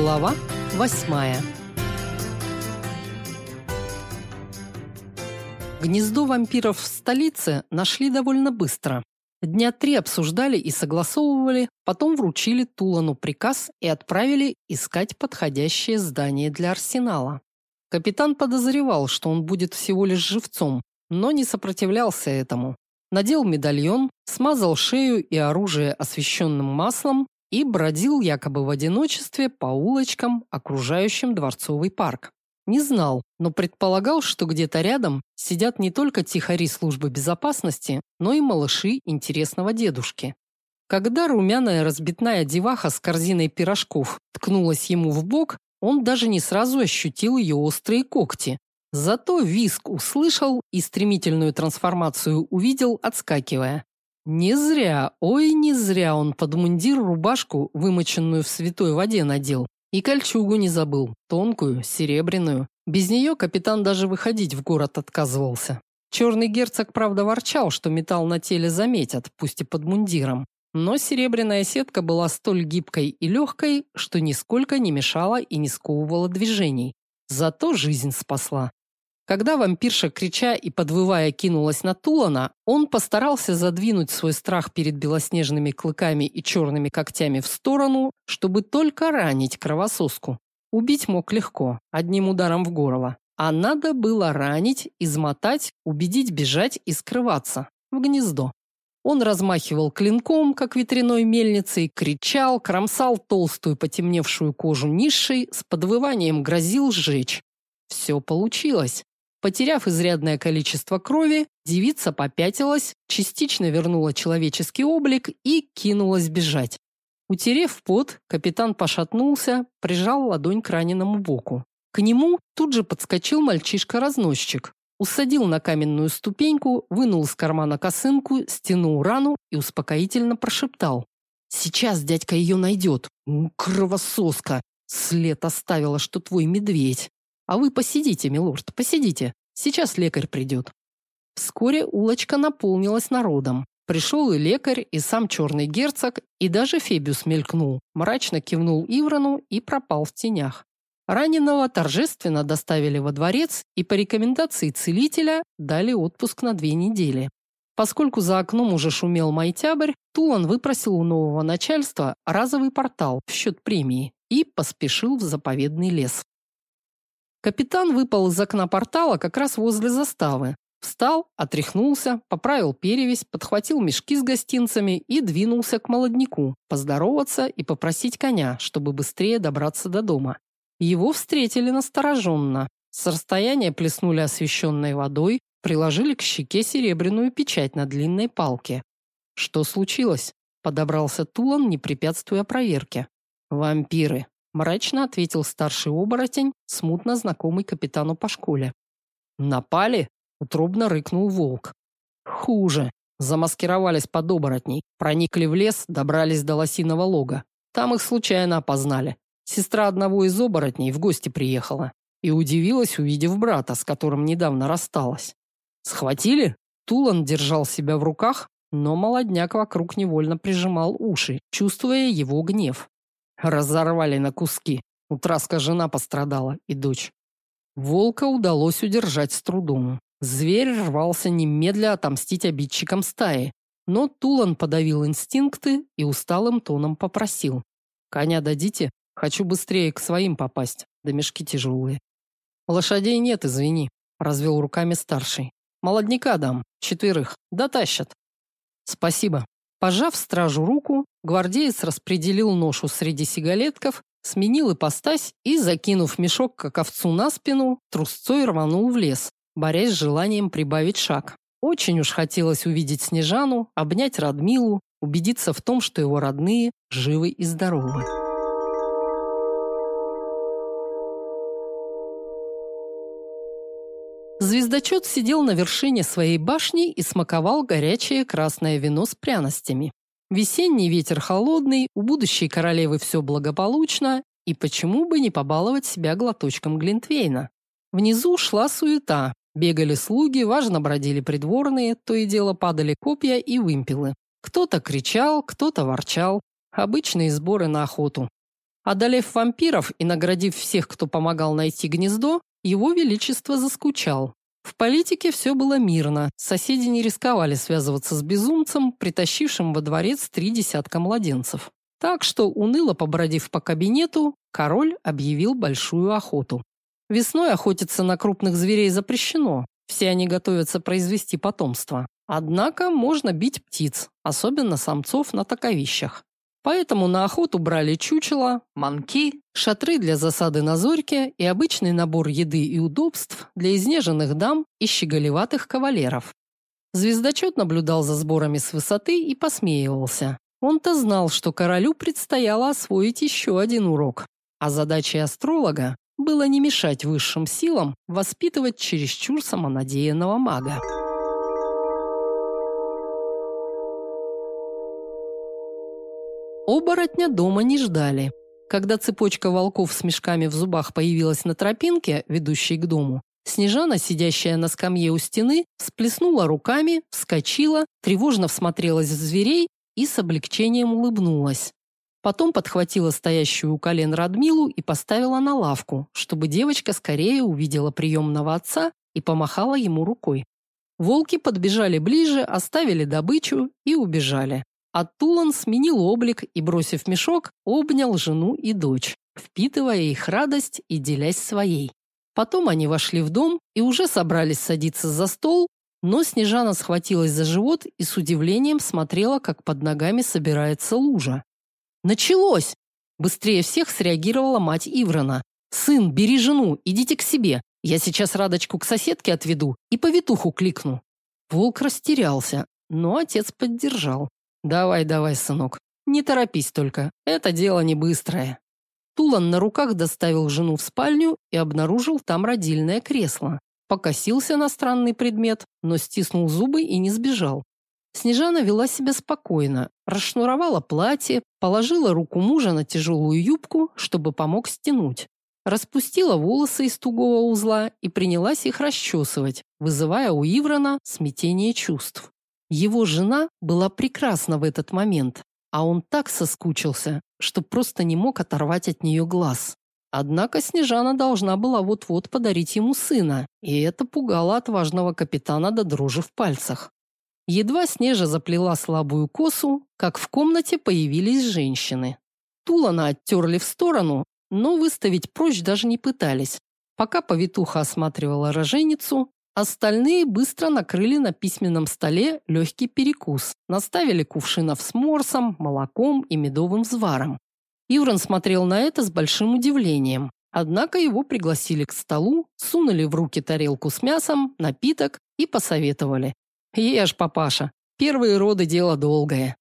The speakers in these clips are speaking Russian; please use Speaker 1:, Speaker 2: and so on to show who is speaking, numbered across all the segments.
Speaker 1: Глава восьмая. Гнездо вампиров в столице нашли довольно быстро. Дня три обсуждали и согласовывали, потом вручили Тулану приказ и отправили искать подходящее здание для арсенала. Капитан подозревал, что он будет всего лишь живцом, но не сопротивлялся этому. Надел медальон, смазал шею и оружие освещенным маслом и бродил якобы в одиночестве по улочкам, окружающим дворцовый парк. Не знал, но предполагал, что где-то рядом сидят не только тихари службы безопасности, но и малыши интересного дедушки. Когда румяная разбитная деваха с корзиной пирожков ткнулась ему в бок, он даже не сразу ощутил ее острые когти. Зато виск услышал и стремительную трансформацию увидел, отскакивая. Не зря, ой, не зря он под мундир рубашку, вымоченную в святой воде, надел. И кольчугу не забыл, тонкую, серебряную. Без нее капитан даже выходить в город отказывался. Черный герцог, правда, ворчал, что металл на теле заметят, пусть и под мундиром. Но серебряная сетка была столь гибкой и легкой, что нисколько не мешала и не сковывала движений. Зато жизнь спасла. Когда вампирша, крича и подвывая, кинулась на Тулана, он постарался задвинуть свой страх перед белоснежными клыками и черными когтями в сторону, чтобы только ранить кровососку. Убить мог легко, одним ударом в горло. А надо было ранить, измотать, убедить бежать и скрываться в гнездо. Он размахивал клинком, как ветряной мельницей, кричал, кромсал толстую потемневшую кожу низшей, с подвыванием грозил сжечь. Все получилось. Потеряв изрядное количество крови, девица попятилась, частично вернула человеческий облик и кинулась бежать. Утерев пот, капитан пошатнулся, прижал ладонь к раненому боку. К нему тут же подскочил мальчишка-разносчик. Усадил на каменную ступеньку, вынул из кармана косынку, стянул рану и успокоительно прошептал: "Сейчас дядька ее найдет. Кровососка. След оставила, что твой медведь". А вы посидите, милорд, посидите. Сейчас лекарь придет». Вскоре улочка наполнилась народом. Пришел и лекарь, и сам черный герцог, и даже Фебиус мелькнул, мрачно кивнул Иврону и пропал в тенях. Раненого торжественно доставили во дворец и по рекомендации целителя дали отпуск на две недели. Поскольку за окном уже шумел майтябрь, Тулан выпросил у нового начальства разовый портал в счет премии и поспешил в заповедный лес. Капитан выпал из окна портала как раз возле заставы. Встал, отряхнулся, поправил перевязь, подхватил мешки с гостинцами и двинулся к молодняку, поздороваться и попросить коня, чтобы быстрее добраться до дома. Его встретили настороженно. С расстояния плеснули освещенной водой, приложили к щеке серебряную печать на длинной палке. Что случилось? Подобрался Тулан, не препятствуя проверке. Вампиры, мрачно ответил старший оборотень, смутно знакомый капитану по школе. Напали? утробно рыкнул волк. Хуже. Замаскировались под оборотней, проникли в лес, добрались до лосиного лога. Там их случайно опознали. Сестра одного из оборотней в гости приехала и удивилась, увидев брата, с которым недавно рассталась. Схватили? Тулан держал себя в руках, но молодняк вокруг невольно прижимал уши, чувствуя его гнев. Разорвали на куски. У Траска жена пострадала и дочь. Волка удалось удержать с трудом. Зверь рвался немедля отомстить обидчикам стаи, но Тулан подавил инстинкты и усталым тоном попросил: "Коня дадите? Хочу быстрее к своим попасть, да мешки тяжелые». Лошадей нет, извини, развел руками старший. Молодняка дам, четверых, дотащат. Спасибо. Пожав стражу руку, гвардеец распределил ношу среди сигалетков, сменил ипостась и, закинув мешок как овцу на спину, трусцой рванул в лес, борясь с желанием прибавить шаг. Очень уж хотелось увидеть Снежану, обнять Радмилу, убедиться в том, что его родные живы и здоровы. Звездочет сидел на вершине своей башни и смаковал горячее красное вино с пряностями. Весенний ветер холодный, у будущей королевы все благополучно, и почему бы не побаловать себя глоточком глинтвейна? Внизу шла суета. Бегали слуги, важно бродили придворные, то и дело падали копья и вымпелы. Кто-то кричал, кто-то ворчал. Обычные сборы на охоту. Одолев вампиров и наградив всех, кто помогал найти гнездо, его величество заскучал. В политике все было мирно. Соседи не рисковали связываться с безумцем, притащившим во дворец три десятка младенцев. Так что, уныло побродив по кабинету, король объявил большую охоту. Весной охотиться на крупных зверей запрещено. Все они готовятся произвести потомство. Однако можно бить птиц, особенно самцов на таковищах. Поэтому на охоту брали чучела, манки, шатры для засады на зорьке и обычный набор еды и удобств для изнеженных дам и щеголеватых кавалеров. Звездочет наблюдал за сборами с высоты и посмеивался. Он-то знал, что королю предстояло освоить еще один урок. А задачей астролога было не мешать высшим силам воспитывать чересчур самонадеянного мага. Оборотня дома не ждали. Когда цепочка волков с мешками в зубах появилась на тропинке, ведущей к дому, Снежана, сидящая на скамье у стены, всплеснула руками, вскочила, тревожно всмотрелась в зверей и с облегчением улыбнулась. Потом подхватила стоящую у колен Радмилу и поставила на лавку, чтобы девочка скорее увидела приемного отца и помахала ему рукой. Волки подбежали ближе, оставили добычу и убежали. А Тулан сменил облик и, бросив мешок, обнял жену и дочь, впитывая их радость и делясь своей. Потом они вошли в дом и уже собрались садиться за стол, но Снежана схватилась за живот и с удивлением смотрела, как под ногами собирается лужа. «Началось!» Быстрее всех среагировала мать Иврона. «Сын, бери жену, идите к себе. Я сейчас Радочку к соседке отведу и повитуху кликну». Волк растерялся, но отец поддержал. Давай, давай, сынок. Не торопись только. Это дело не быстрое. Тулан на руках доставил жену в спальню и обнаружил там родильное кресло. Покосился на странный предмет, но стиснул зубы и не сбежал. Снежана вела себя спокойно, расшнуровала платье, положила руку мужа на тяжелую юбку, чтобы помог стянуть. Распустила волосы из тугого узла и принялась их расчесывать, вызывая у Иврона смятение чувств. Его жена была прекрасна в этот момент, а он так соскучился, что просто не мог оторвать от нее глаз. Однако Снежана должна была вот-вот подарить ему сына, и это пугало отважного капитана до дрожи в пальцах. Едва Снежа заплела слабую косу, как в комнате появились женщины. Тулана оттерли в сторону, но выставить прочь даже не пытались. Пока повитуха осматривала роженицу, Остальные быстро накрыли на письменном столе легкий перекус, наставили кувшинов с морсом, молоком и медовым взваром. Иврон смотрел на это с большим удивлением. Однако его пригласили к столу, сунули в руки тарелку с мясом, напиток и посоветовали. «Ешь, папаша, первые роды – дело долгое».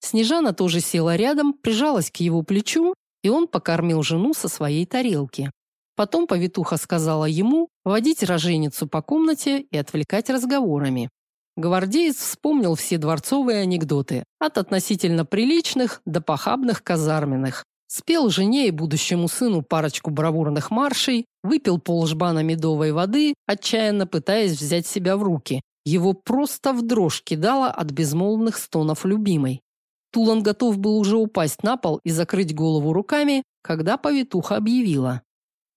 Speaker 1: Снежана тоже села рядом, прижалась к его плечу, и он покормил жену со своей тарелки. Потом повитуха сказала ему водить роженицу по комнате и отвлекать разговорами. Гвардеец вспомнил все дворцовые анекдоты, от относительно приличных до похабных казарменных. Спел жене и будущему сыну парочку бравурных маршей, выпил полжбана медовой воды, отчаянно пытаясь взять себя в руки. Его просто в дрожь кидало от безмолвных стонов любимой. Тулан готов был уже упасть на пол и закрыть голову руками, когда повитуха объявила: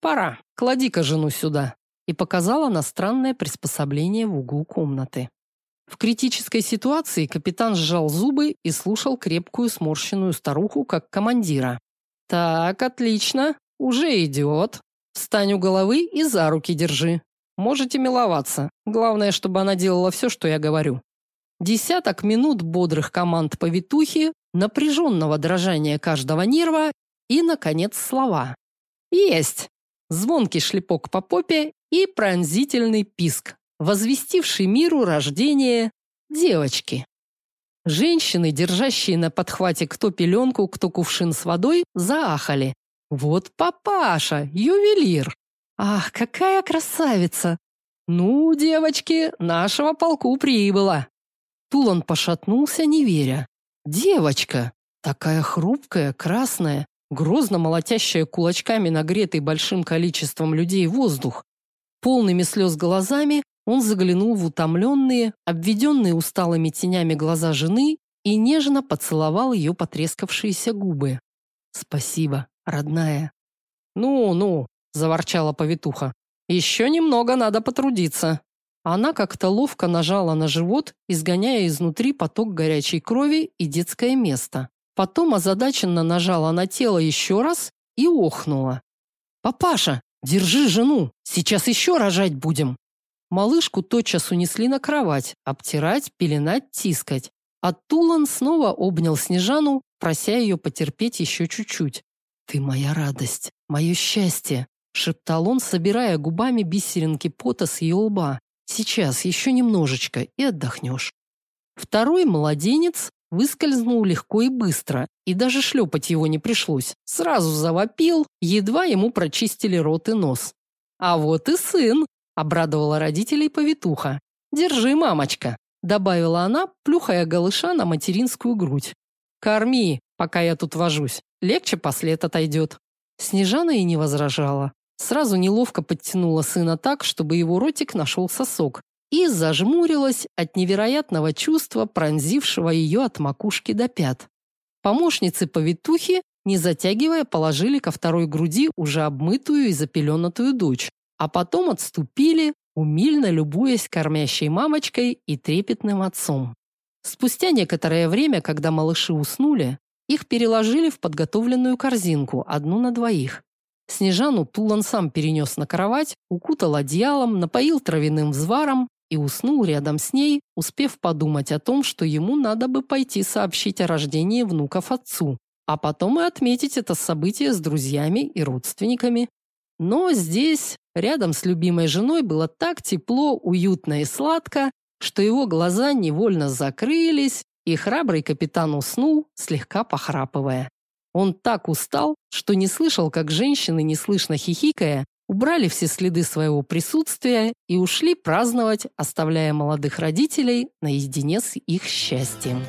Speaker 1: Пора, клади-ка жену сюда, и показала на странное приспособление в углу комнаты. В критической ситуации капитан сжал зубы и слушал крепкую сморщенную старуху как командира. Так, отлично, уже идет. Встань у головы и за руки держи. Можете миловаться. Главное, чтобы она делала все, что я говорю. Десяток минут бодрых команд повитухи, напряженного дрожания каждого нерва и наконец слова. Есть звонкий шлепок по попе и пронзительный писк, возвестивший миру рождение девочки. Женщины, держащие на подхвате кто пеленку, кто кувшин с водой, заахали. Вот папаша, ювелир. Ах, какая красавица! Ну, девочки, нашего полку прибыло. Тулан пошатнулся, не веря. Девочка, такая хрупкая, красная, грозно молотящая кулачками нагретый большим количеством людей воздух. Полными слез глазами он заглянул в утомленные, обведенные усталыми тенями глаза жены и нежно поцеловал ее потрескавшиеся губы. «Спасибо», родная. Ну-ну, заворчала повитуха. Еще немного надо потрудиться. Она как-то ловко нажала на живот, изгоняя изнутри поток горячей крови и детское место. Потом озадаченно нажала на тело еще раз и охнула. «Папаша, держи жену, сейчас еще рожать будем!» Малышку тотчас унесли на кровать, обтирать, пеленать, тискать. А Тулан снова обнял Снежану, прося ее потерпеть еще чуть-чуть. «Ты моя радость, мое счастье!» – шептал он, собирая губами бисеринки пота с ее лба. «Сейчас, еще немножечко, и отдохнешь». Второй младенец выскользнул легко и быстро, и даже шлепать его не пришлось. Сразу завопил, едва ему прочистили рот и нос. «А вот и сын!» – обрадовала родителей повитуха. «Держи, мамочка!» – добавила она, плюхая голыша на материнскую грудь. «Корми, пока я тут вожусь. Легче послед отойдет». Снежана и не возражала. Сразу неловко подтянула сына так, чтобы его ротик нашел сосок, и зажмурилась от невероятного чувства, пронзившего ее от макушки до пят. Помощницы повитухи, не затягивая, положили ко второй груди уже обмытую и запеленатую дочь, а потом отступили, умильно любуясь кормящей мамочкой и трепетным отцом. Спустя некоторое время, когда малыши уснули, их переложили в подготовленную корзинку, одну на двоих. Снежану Тулан сам перенес на кровать, укутал одеялом, напоил травяным взваром и уснул рядом с ней, успев подумать о том, что ему надо бы пойти сообщить о рождении внуков отцу, а потом и отметить это событие с друзьями и родственниками. Но здесь, рядом с любимой женой, было так тепло, уютно и сладко, что его глаза невольно закрылись, и храбрый капитан уснул, слегка похрапывая. Он так устал, что не слышал, как женщины, неслышно хихикая, убрали все следы своего присутствия и ушли праздновать, оставляя молодых родителей наедине с их счастьем.